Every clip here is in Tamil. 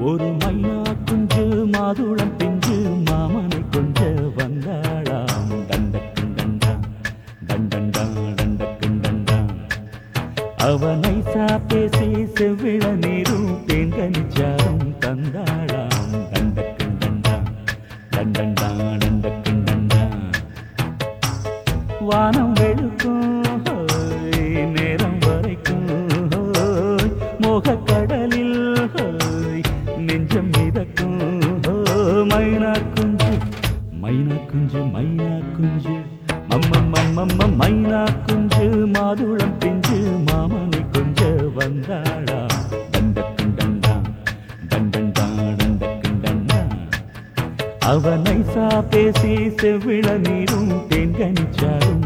ஒரு மைனா குஞ்சு மாதுளம் பிஞ்சு மாமனை கொஞ்ச வந்தாளாம். தண்டக்கும் தண்டா தண்டண்டா தண்டக்கும் தண்டா அவனை பேசி செவ்விழ நீரும் தேங்கனிச்சாரும் மைனா குஞ்சு மைனா குஞ்சு மம்மம்மம்மம்ம மைனா குஞ்சு மாதுளம் பிஞ்சு மாமனை கொஞ்ச வந்தாளா? அவனை சா பேசி செவ்விள நீரும் தேன்கனிச்சாரும் தந்தாளா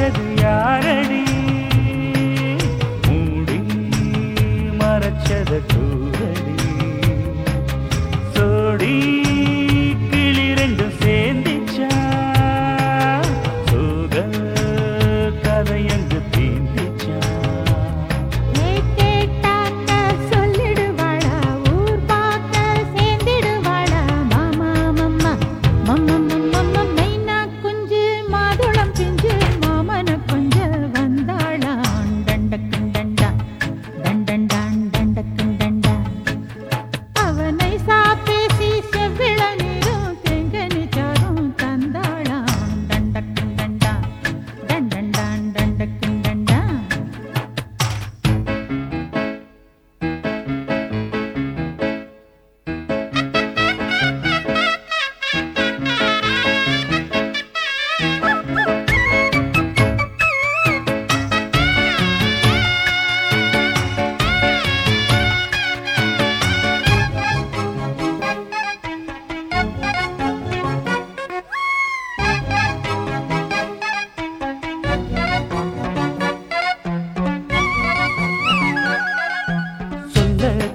மறைச்சது யாரடி? மூடி மறைச்சத கூறடி சோடி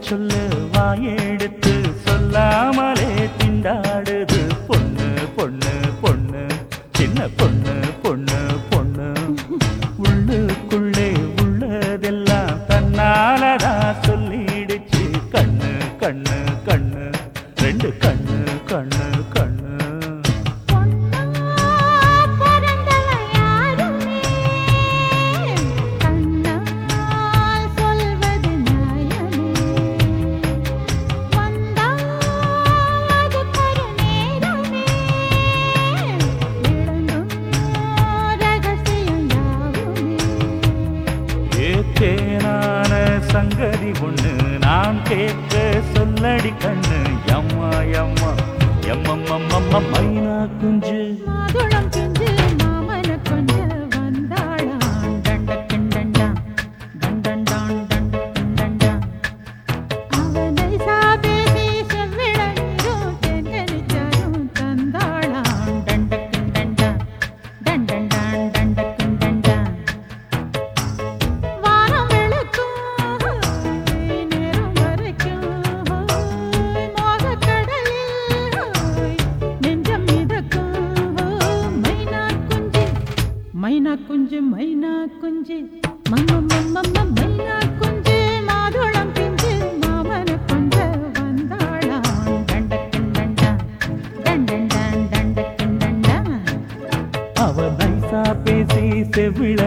சொல்லு வாயெடுத்து சொல்லாமலே திண்டாடுது. பொண்ணு பொண்ணு பொண்ணு சின்ன பொண்ணு. சங்கதி ஒண்ணு நான் கேட்க சொல்லடி கண்ணு. எம்மா எம்மா எம்மம்மம்மம்ம மைனா குஞ்சு. மைனா குஞ்சு மைனா குஞ்சு. மம்ம மம்ம மைனா குஞ்சு. மாதுளம் பிஞ்சு மாமன கொஞ்ச வந்தாளாம். தண்டக்கன் தண்டா. தண்டண்டான் தண்டக்கன் தண்டா. அவ நைசா பேசி செவிழ